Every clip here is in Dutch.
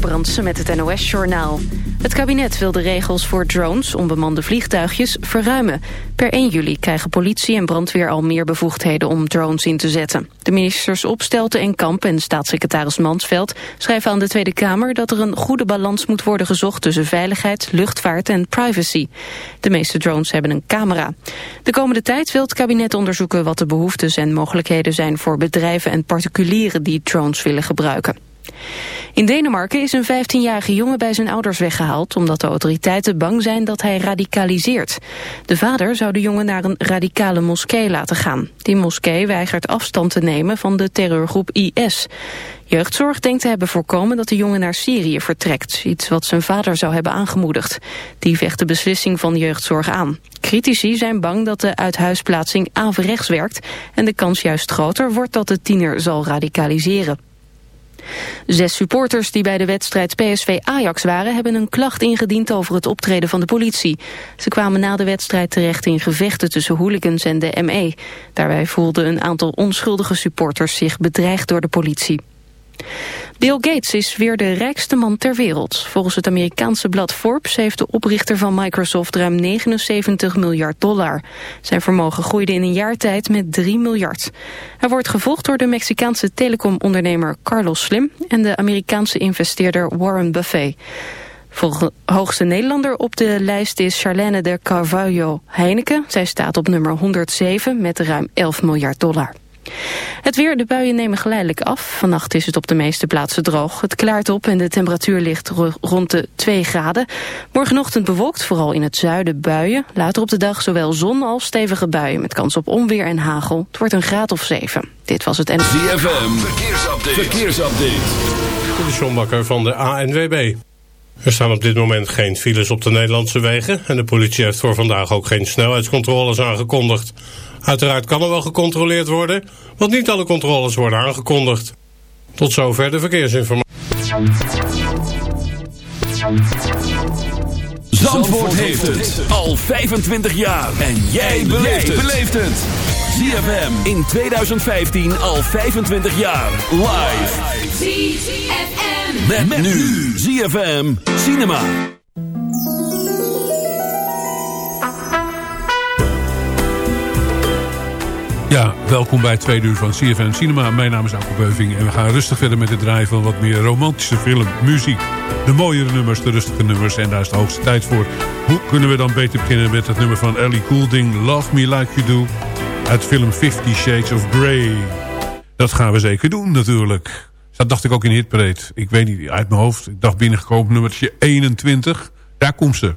Brandsen met het NOS-journaal. Het kabinet wil de regels voor drones, onbemande vliegtuigjes, verruimen. Per 1 juli krijgen politie en brandweer al meer bevoegdheden om drones in te zetten. De ministers Opstelten en Kamp en staatssecretaris Mansveld schrijven aan de Tweede Kamer dat er een goede balans moet worden gezocht tussen veiligheid, luchtvaart en privacy. De meeste drones hebben een camera. De komende tijd wil het kabinet onderzoeken wat de behoeftes en mogelijkheden zijn voor bedrijven en particulieren die drones willen gebruiken. In Denemarken is een 15-jarige jongen bij zijn ouders weggehaald... omdat de autoriteiten bang zijn dat hij radicaliseert. De vader zou de jongen naar een radicale moskee laten gaan. Die moskee weigert afstand te nemen van de terreurgroep IS. Jeugdzorg denkt te hebben voorkomen dat de jongen naar Syrië vertrekt. Iets wat zijn vader zou hebben aangemoedigd. Die vecht de beslissing van jeugdzorg aan. Critici zijn bang dat de uithuisplaatsing averechts werkt... en de kans juist groter wordt dat de tiener zal radicaliseren. Zes supporters die bij de wedstrijd PSV-Ajax waren... hebben een klacht ingediend over het optreden van de politie. Ze kwamen na de wedstrijd terecht in gevechten tussen hooligans en de ME. Daarbij voelden een aantal onschuldige supporters zich bedreigd door de politie. Bill Gates is weer de rijkste man ter wereld. Volgens het Amerikaanse blad Forbes heeft de oprichter van Microsoft ruim 79 miljard dollar. Zijn vermogen groeide in een jaar tijd met 3 miljard. Hij wordt gevolgd door de Mexicaanse telecomondernemer Carlos Slim en de Amerikaanse investeerder Warren Buffett. Volgens hoogste Nederlander op de lijst is Charlene de Carvalho Heineken. Zij staat op nummer 107 met ruim 11 miljard dollar. Het weer, de buien nemen geleidelijk af. Vannacht is het op de meeste plaatsen droog. Het klaart op en de temperatuur ligt rond de 2 graden. Morgenochtend bewolkt, vooral in het zuiden buien. Later op de dag zowel zon als stevige buien... met kans op onweer en hagel. Het wordt een graad of 7. Dit was het en... ZFM, verkeersupdate. verkeersupdate. De Sjombakker van de ANWB. Er staan op dit moment geen files op de Nederlandse wegen... en de politie heeft voor vandaag ook geen snelheidscontroles aangekondigd. Uiteraard kan er wel gecontroleerd worden, want niet alle controles worden aangekondigd. Tot zover de verkeersinformatie. Zandvoort heeft het al 25 jaar. En jij beleeft het. ZFM in 2015 al 25 jaar. Live. ZFM. met nu. ZFM Cinema. Ja, welkom bij het tweede uur van CFN Cinema. Mijn naam is Alko Beuving en we gaan rustig verder met het draaien van wat meer romantische filmmuziek. De mooiere nummers, de rustige nummers en daar is de hoogste tijd voor. Hoe kunnen we dan beter beginnen met het nummer van Ellie Goulding, Love Me Like You Do, uit film Fifty Shades of Grey. Dat gaan we zeker doen natuurlijk. Dat dacht ik ook in Hitparade. Ik weet niet, uit mijn hoofd. Ik dacht binnengekomen nummertje 21. Daar komt ze.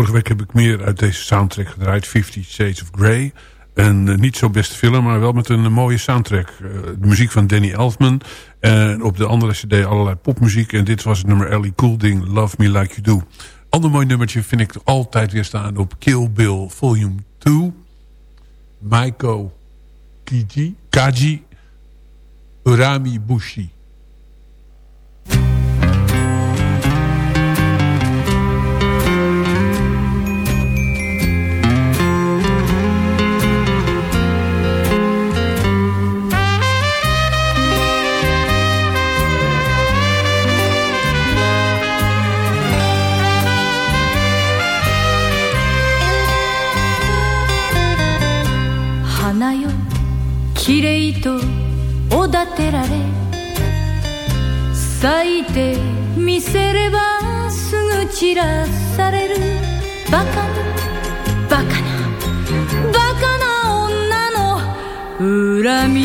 Vorige week heb ik meer uit deze soundtrack gedraaid. Fifty Shades of Grey. Een uh, niet zo beste film, maar wel met een uh, mooie soundtrack. Uh, de muziek van Danny Elfman. En op de andere cd allerlei popmuziek. En dit was het nummer Ellie Goulding, Love Me Like You Do. Ander mooi nummertje vind ik altijd weer staan op Kill Bill Volume 2. Maiko Kiji, Kaji Urami Bushi. らされる。バカなバカなバカな女の恨み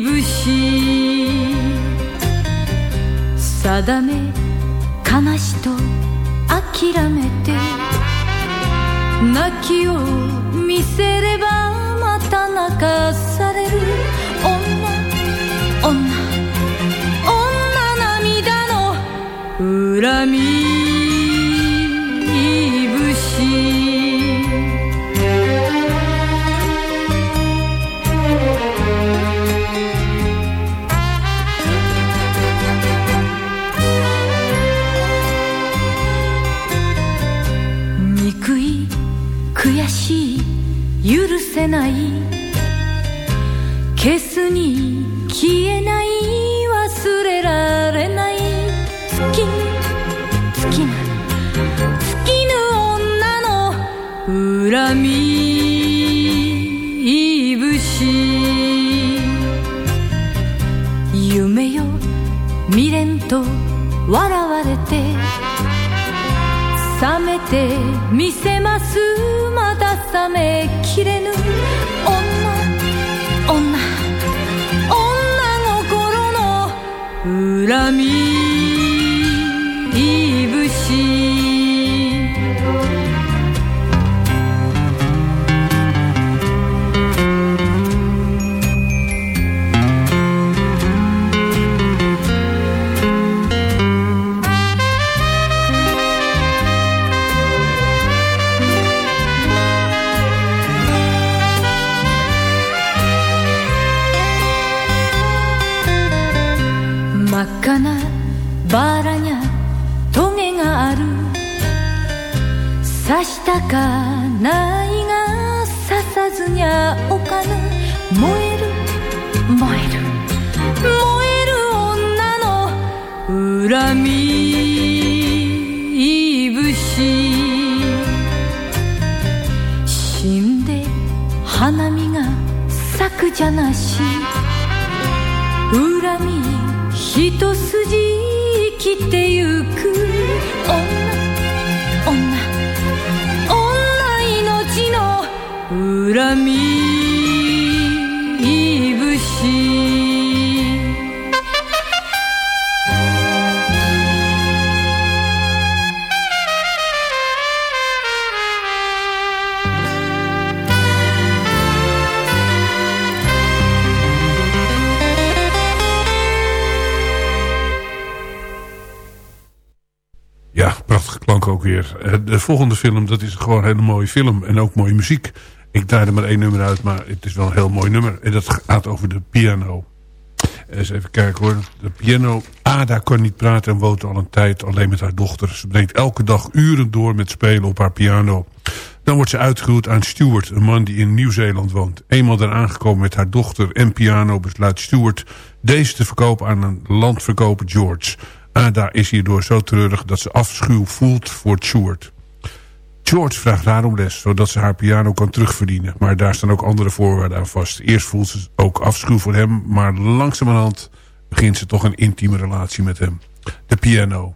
節定め悲しと諦めて。泣きを見せればまた泣かさ未練と笑われて覚めてみせます。まだ覚めきれぬ。女女女心の恨み。刺したかないが刺さずにゃおかぬ燃える。燃える燃える女の恨み節。死んで花見が咲くじゃなし。恨み一筋 Eh, de volgende film, dat is gewoon een hele mooie film. En ook mooie muziek. Ik draai er maar één nummer uit, maar het is wel een heel mooi nummer. En dat gaat over de piano. Eens even kijken hoor. De piano. Ada kan niet praten en woont al een tijd alleen met haar dochter. Ze brengt elke dag uren door met spelen op haar piano. Dan wordt ze uitgehuwd aan Stuart, een man die in Nieuw-Zeeland woont. Eenmaal daar aangekomen met haar dochter en piano besluit Stuart deze te verkopen aan een landverkoper George. Ada is hierdoor zo treurig dat ze afschuw voelt voor Stuart. George vraagt haar om les, zodat ze haar piano kan terugverdienen. Maar daar staan ook andere voorwaarden aan vast. Eerst voelt ze ook afschuw voor hem, maar langzamerhand begint ze toch een intieme relatie met hem. De piano.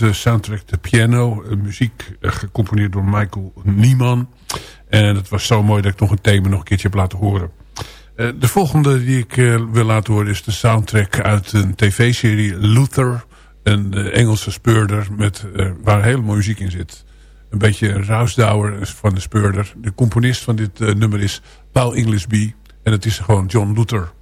De soundtrack The Piano. muziek gecomponeerd door Michael Nieman. En het was zo mooi dat ik nog een thema nog een keertje heb laten horen. de volgende die ik wil laten horen is de soundtrack uit een tv-serie Luther. Een Engelse speurder met, waar hele mooie muziek in zit. Een beetje een rousdouwer van de speurder. De componist van dit nummer is Paul Inglesby. En het is gewoon John Luther.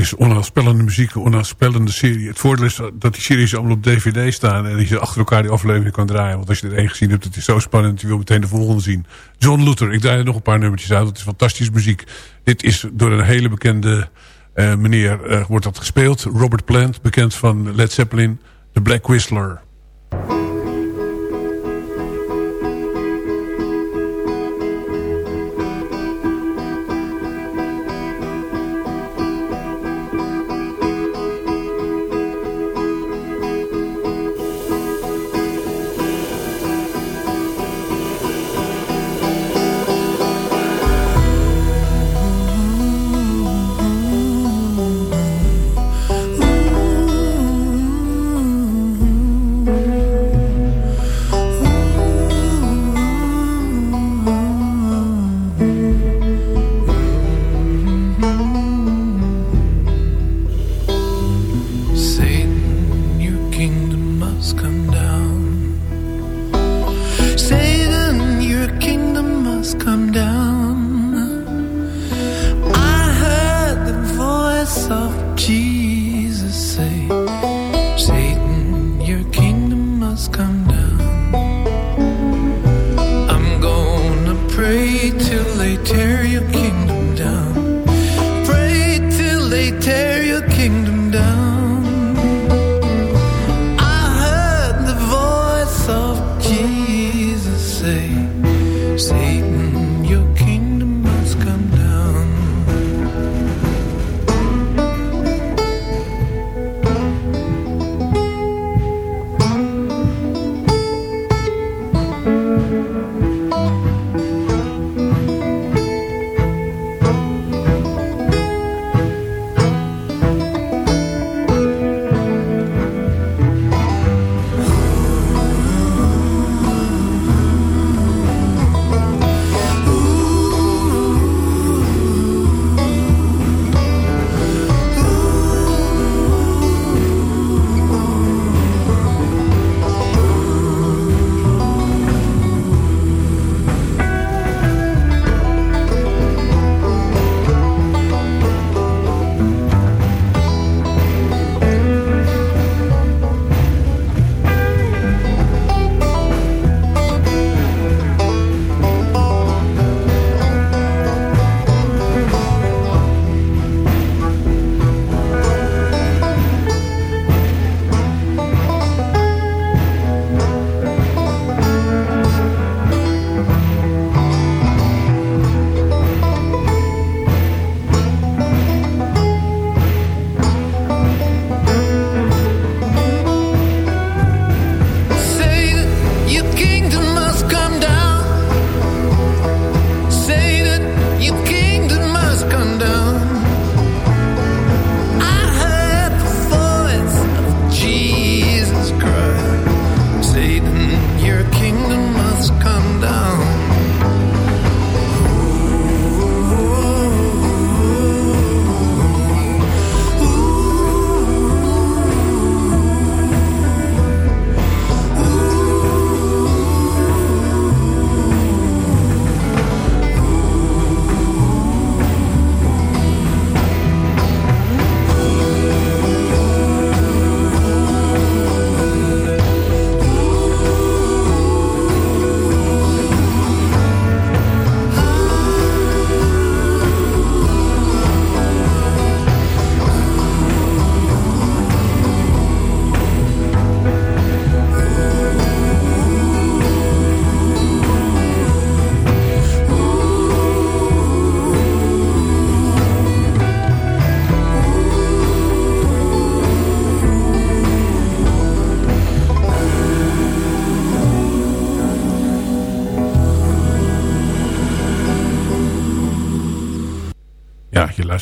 Is onafspellende muziek, een serie. Het voordeel is dat die series allemaal op dvd staan... en dat je achter elkaar die aflevering kan draaien. Want als je er één gezien hebt, het is zo spannend... je wil meteen de volgende zien. John Luther, ik draai er nog een paar nummertjes uit. Het is fantastische muziek. Dit is door een hele bekende uh, meneer uh, wordt dat gespeeld. Robert Plant, bekend van Led Zeppelin. The Black Whistler.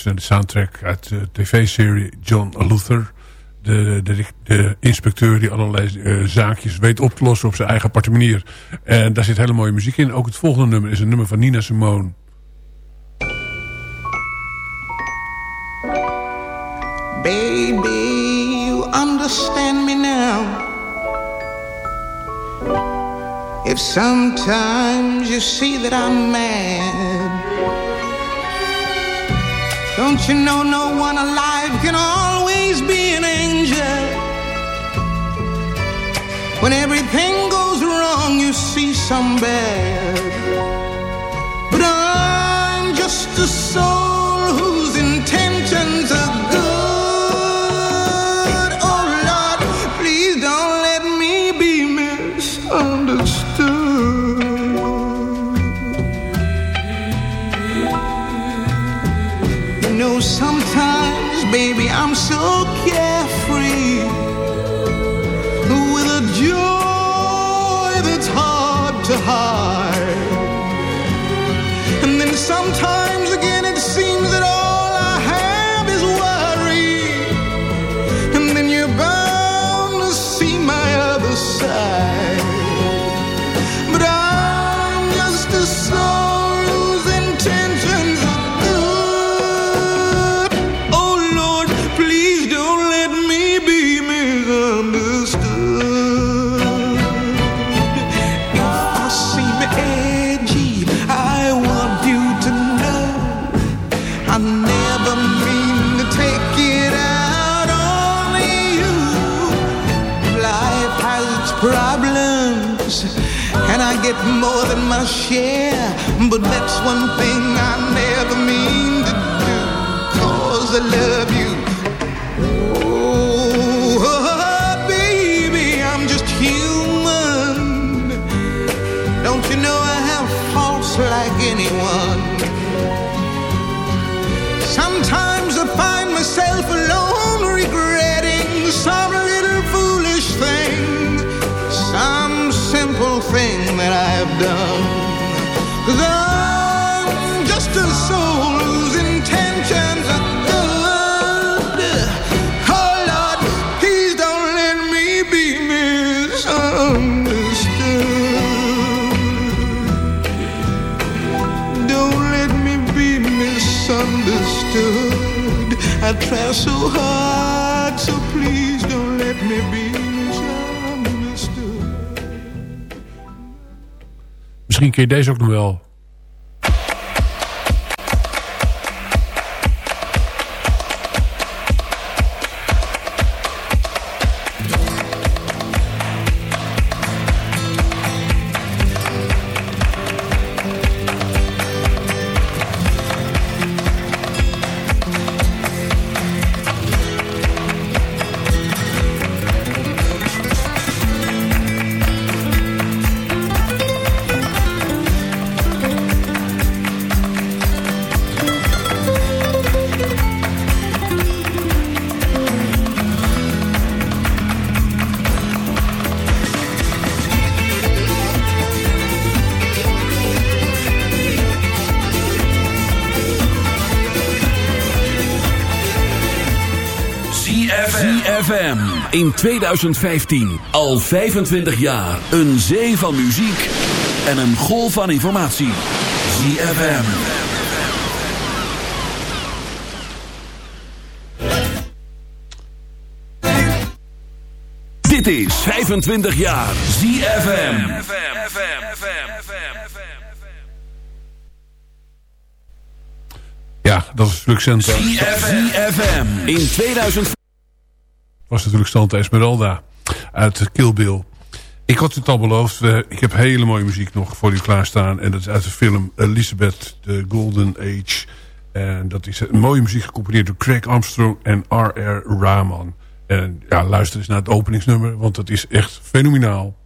Naar de soundtrack uit de tv-serie John Luther. De, de, de, inspecteur die allerlei uh, zaakjes weet op te lossen op zijn eigen aparte manier. En daar zit hele mooie muziek in. Ook het volgende nummer is een nummer van Nina Simone. Baby, you understand me now. If sometimes you see that I'm mad, don't you know no one alive can always be an angel? When everything goes wrong, you see some bad. But I'm just a soul get more than my share. But that's one thing I never mean to do, cause I love you. Oh, baby, I'm just human. Don't you know I have faults like anyone? Sometimes I find myself alone regretting some I try so hard, so please don't let me be misunderstood. Misschien je deze ook nog wel. In 2015 al 25 jaar een zee van muziek en een golf van informatie. ZFM. Dit is 25 jaar ZFM. Ja, dat is Santa. ZFM in 2000 was natuurlijk Santa Esmeralda uit Kill Bill. Ik had het al beloofd. ik heb hele mooie muziek nog voor u klaarstaan. En dat is uit de film Elizabeth, The Golden Age. En dat is mooie muziek gecomponeerd door Craig Armstrong en R.R. Rahman. En ja, luister eens naar het openingsnummer, want dat is echt fenomenaal.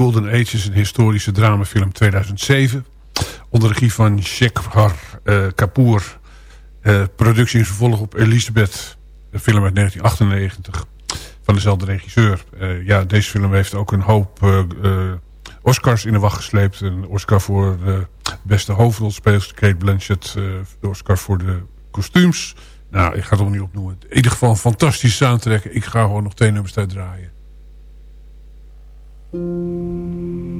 Golden Age is een historische dramafilm 2007. Onder regie van Shekhar uh, Kapoor. Uh, productie is vervolg op Elizabeth. Een film uit 1998 van dezelfde regisseur. Uh, ja, deze film heeft ook een hoop Oscars in de wacht gesleept. Een Oscar voor de beste hoofdrolspeelster Kate Blanchett. de Oscar voor de kostuums. Nou, ik ga het ook niet opnoemen. In ieder geval een fantastische soundtrack. Ik ga gewoon nog twee nummers uit draaien. うん。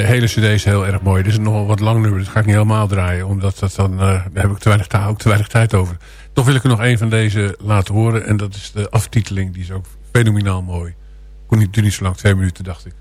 De hele cd is heel erg mooi. Dit is nog wat lang nummer, dat ga ik niet helemaal draaien. Omdat dat dan, uh, daar heb ik te weinig, ook te weinig tijd over. Toch wil ik er nog een van deze laten horen. En dat is de aftiteling, die is ook fenomenaal mooi. Kon niet, niet zo lang, twee minuten dacht ik.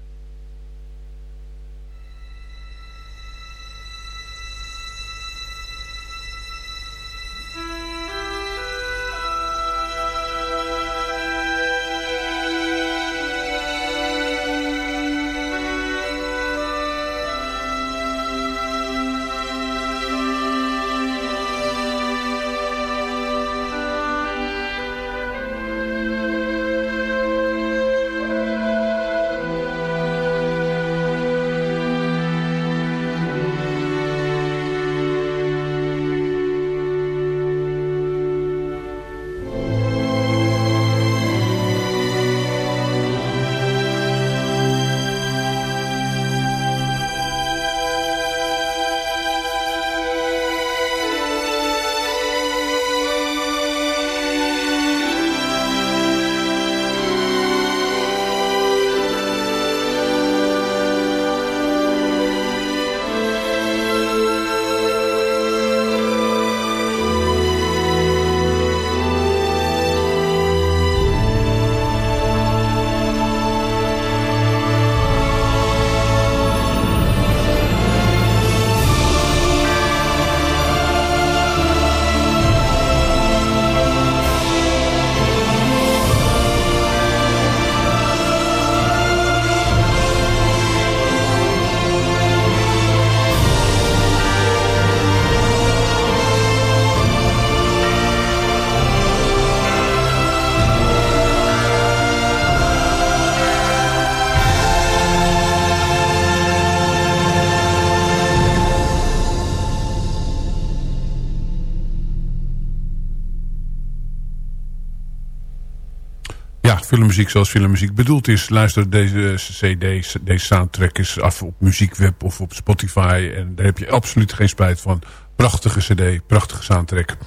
Filmmuziek zoals filmmuziek bedoeld is. Luister deze cd, deze soundtrack is af op Muziekweb of op Spotify. En daar heb je absoluut geen spijt van. Prachtige cd, prachtige soundtrack.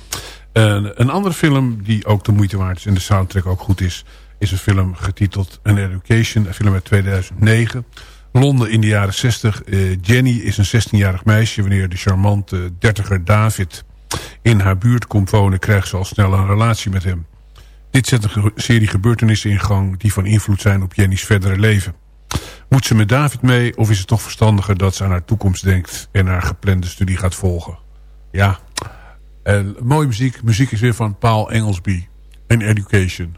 En een andere film die ook de moeite waard is en de soundtrack ook goed is... is een film getiteld An Education, een film uit 2009... Londen in de jaren 60. Uh, Jenny is een 16-jarig meisje. Wanneer de charmante dertiger David in haar buurt komt wonen... krijgt ze al snel een relatie met hem. Dit zet een serie gebeurtenissen in gang... die van invloed zijn op Jenny's verdere leven. Moet ze met David mee of is het toch verstandiger... dat ze aan haar toekomst denkt en haar geplande studie gaat volgen? Ja, en mooie muziek. Muziek is weer van Paul Engelsby. En Education.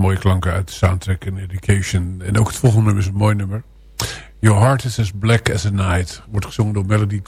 Mooie klanken uit soundtrack en Education. En ook het volgende nummer is een mooi nummer. Your Heart is as Black as a Night. Wordt gezongen door Melody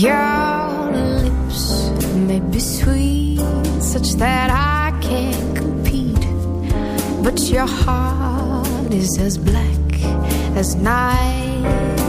Your lips may be sweet, such that I can't compete. But your heart is as black as night.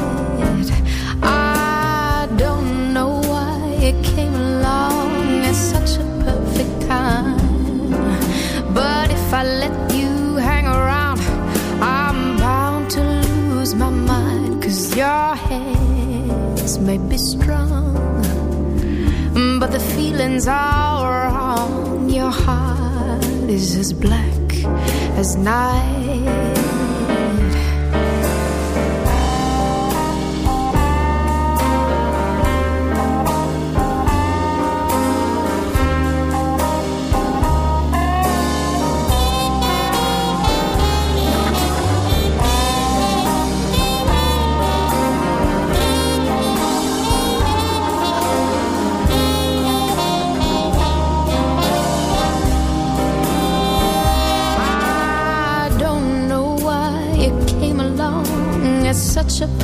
Feelings are wrong, your heart is as black as night.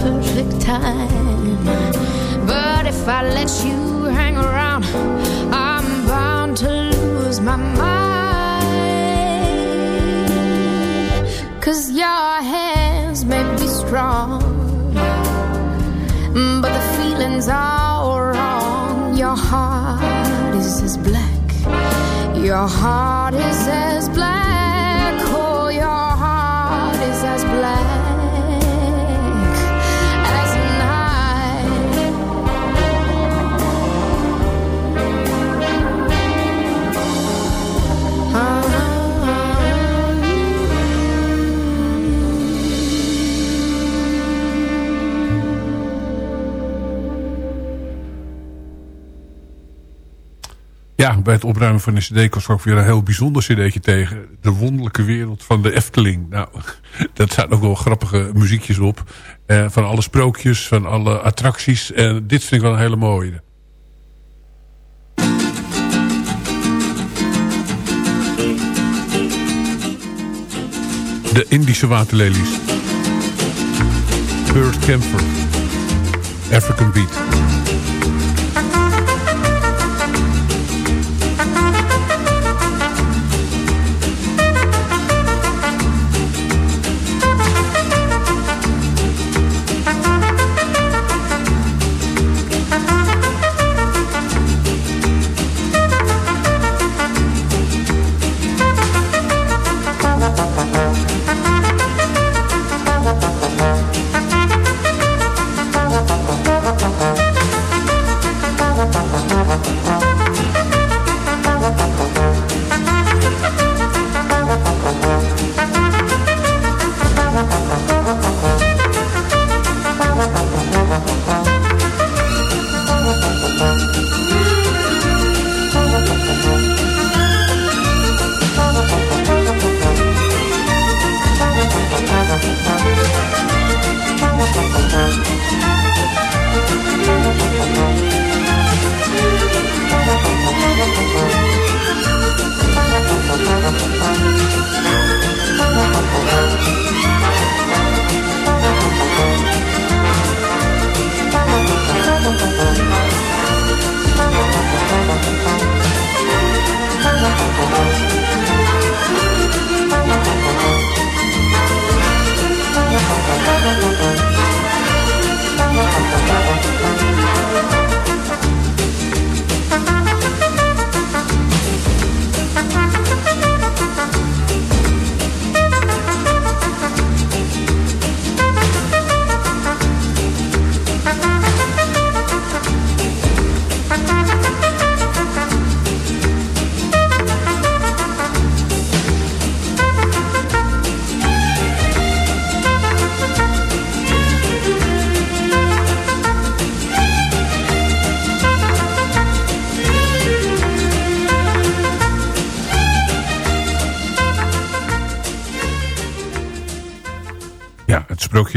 Perfect time. But if I let you hang around, I'm bound to lose my mind. Cause your hands may be strong, but the feelings are wrong. Your heart is as black, your heart is as black, Ja, bij het opruimen van een cd kwam ik weer een heel bijzonder cd'tje tegen. De wonderlijke wereld van de Efteling. Nou, dat zijn ook wel grappige muziekjes op. Eh, van alle sprookjes, van alle attracties. En dit vind ik wel een hele mooie. De Indische waterlelies. Bird Camper. African Beat.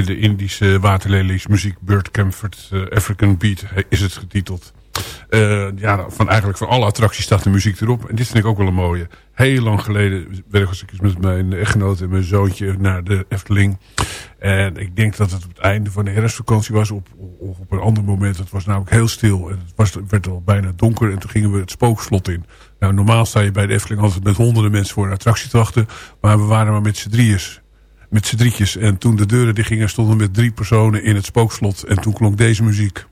De Indische waterlelies muziek Bird Comfort uh, African Beat is het getiteld. Uh, ja, van eigenlijk van alle attracties staat de muziek erop. En dit vind ik ook wel een mooie. Heel lang geleden was ik met mijn echtgenoot en mijn zoontje naar de Efteling. En ik denk dat het op het einde van de herfstvakantie was. Op, of op een ander moment. Het was namelijk heel stil. En het, was, werd al bijna donker. En toen gingen we het spookslot in. Nou, normaal sta je bij de Efteling altijd met honderden mensen voor een attractie te wachten. Maar we waren maar met z'n drieën met z'n drietjes. En toen de deuren die gingen stonden met drie personen in het spookslot. En toen klonk deze muziek.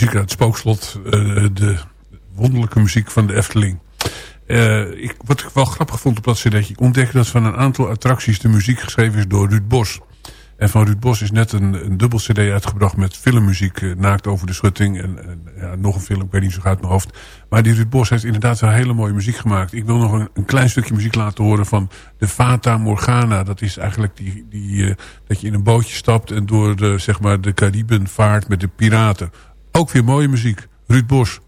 Muziek uit het spookslot. Uh, de wonderlijke muziek van de Efteling. Uh, ik, wat ik wel grappig vond op dat cd'tje... ik ontdekte dat van een aantal attracties de muziek geschreven is door Ruud Bos. En van Ruud Bos is net een, een dubbel cd uitgebracht met filmmuziek. Uh, Naakt over de schutting en, ja, nog een film, ik weet niet zo uit mijn hoofd. Maar die Ruud Bos heeft inderdaad wel hele mooie muziek gemaakt. Ik wil nog een, een klein stukje muziek laten horen van de Fata Morgana. Dat is eigenlijk die, die, dat je in een bootje stapt en door de, zeg maar, de Cariben vaart met de piraten. Ook weer mooie muziek. Ruud Bos.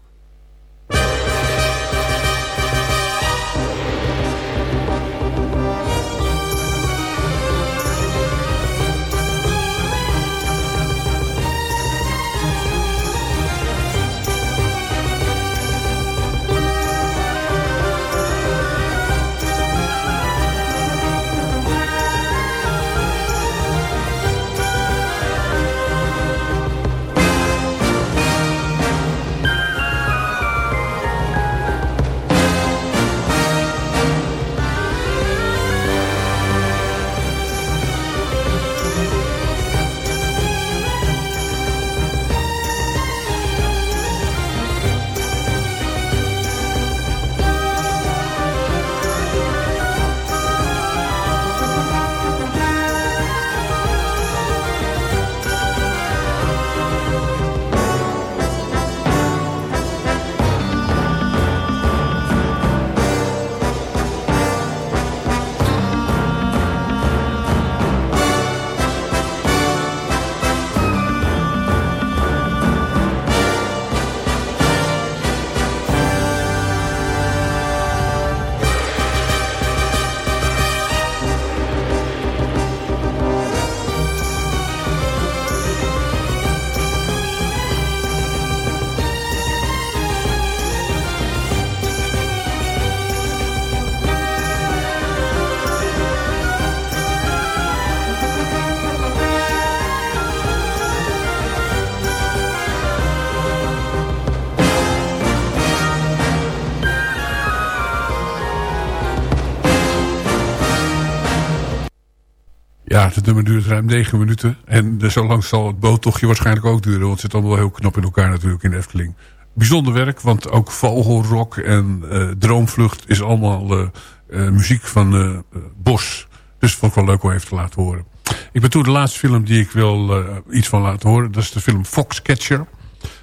Het nummer duurt ruim 9 minuten. En zo lang zal het boottochtje waarschijnlijk ook duren. Want het zit allemaal heel knap in elkaar natuurlijk in Efteling. Bijzonder werk, want ook vogelrok en uh, droomvlucht is allemaal uh, uh, muziek van Bos. Dus vond ik wel leuk om even te laten horen. Ik ben toen de laatste film die ik wil iets van laten horen. Dat is de film Foxcatcher.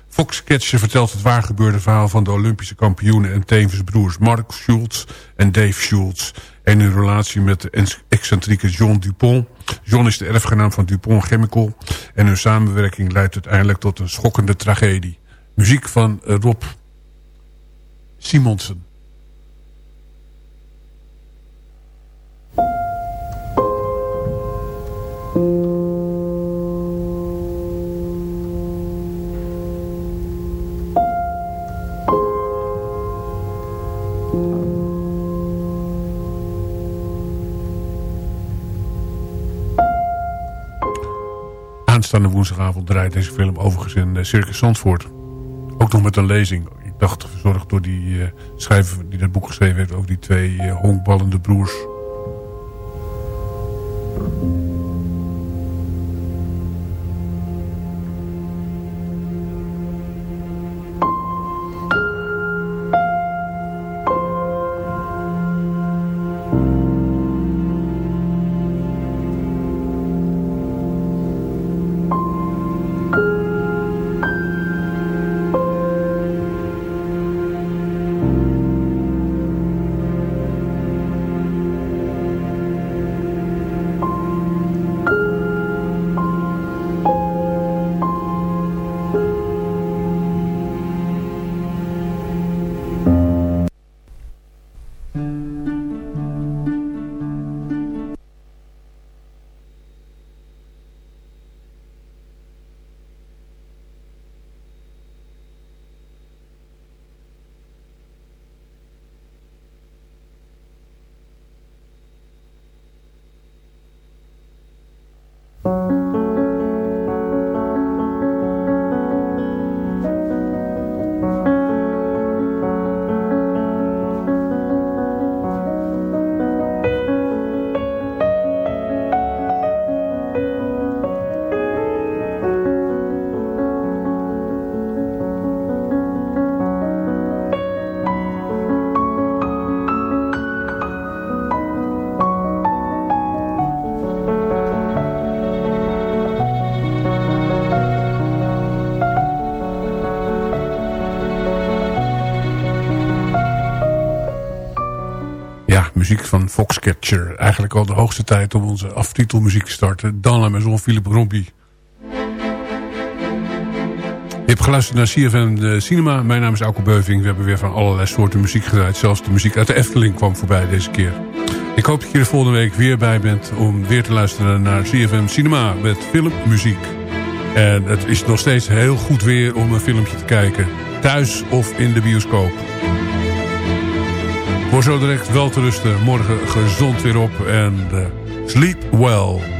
Foxcatcher vertelt het waargebeurde verhaal van de Olympische kampioenen en tevens broers Mark Schultz en Dave Schultz. En hun relatie met de excentrieke John Dupont. John is de erfgenaam van Dupont Chemical. En hun samenwerking leidt uiteindelijk tot een schokkende tragedie. Muziek van eh, Rob Simonsen. Aanstaande woensdagavond draait deze film overigens in uh, Circus Zandvoort. Ook nog met een lezing. Ik dacht verzorgd door die uh, schrijver die dat boek geschreven heeft... over die twee uh, honkballende broers. Muziek van Foxcatcher. Eigenlijk al de hoogste tijd om onze aftitelmuziek te starten. Dan la Maison Philippe Rompie. Je hebt geluisterd naar CFM Cinema. Mijn naam is Alko Beuving. We hebben weer van allerlei soorten muziek gedraaid. Zelfs de muziek uit de Efteling kwam voorbij deze keer. Ik hoop dat je er volgende week weer bij bent... om weer te luisteren naar CFM Cinema met filmmuziek. En het is nog steeds heel goed weer om een filmpje te kijken. Thuis of in de bioscoop. Voor zo direct wel te rusten. Morgen gezond weer op. En uh, sleep well.